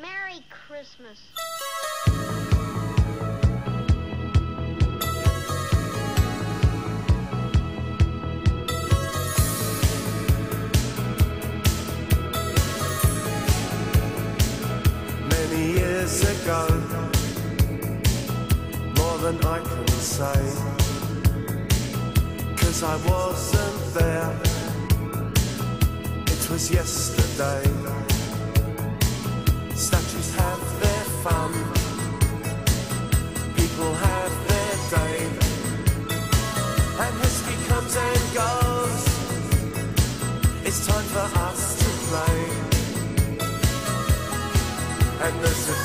Merry Christmas. Many years ago, more than I can say, cause I wasn't there. It was yesterday.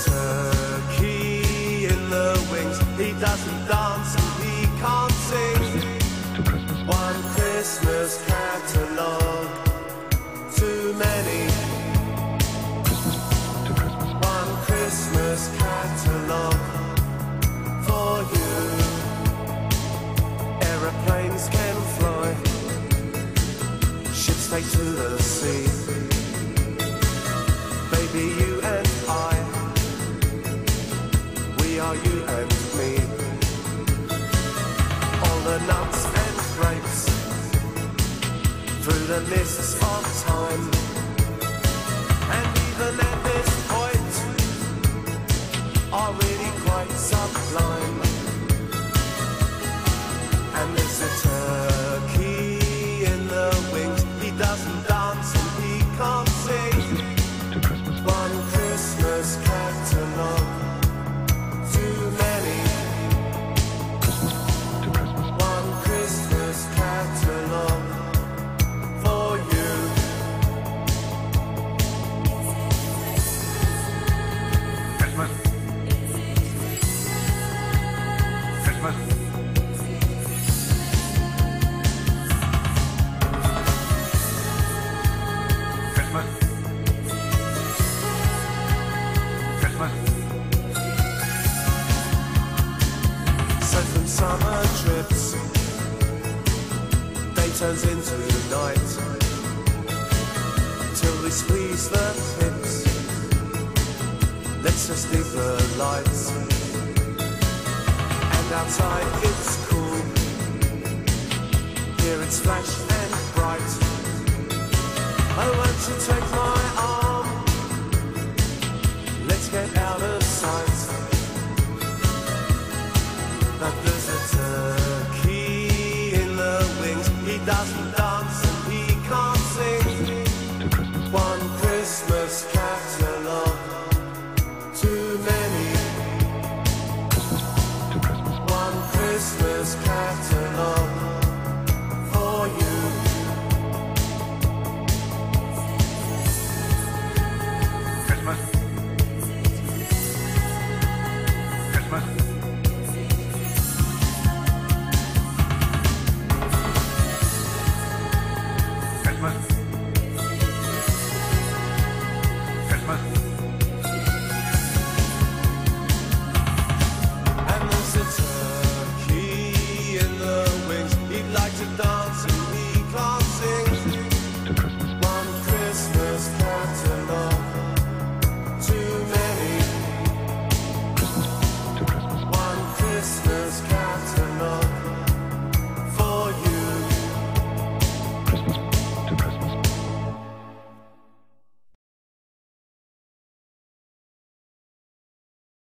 Turkey in the wings. He doesn't dance and he can't sing. One Christmas catalogue, too many. One Christmas catalogue for you. Aeroplanes can fly, ships take to the sea. The nuts and grapes through the mists of time. So from summer trips, day turns into night. Till we squeeze the pips. Let's just leave the lights. And outside it's cool. Here it's flash and bright. Oh, won't you take my arm? Get out of sight. But there's a turkey in the wings. He doesn't Bye.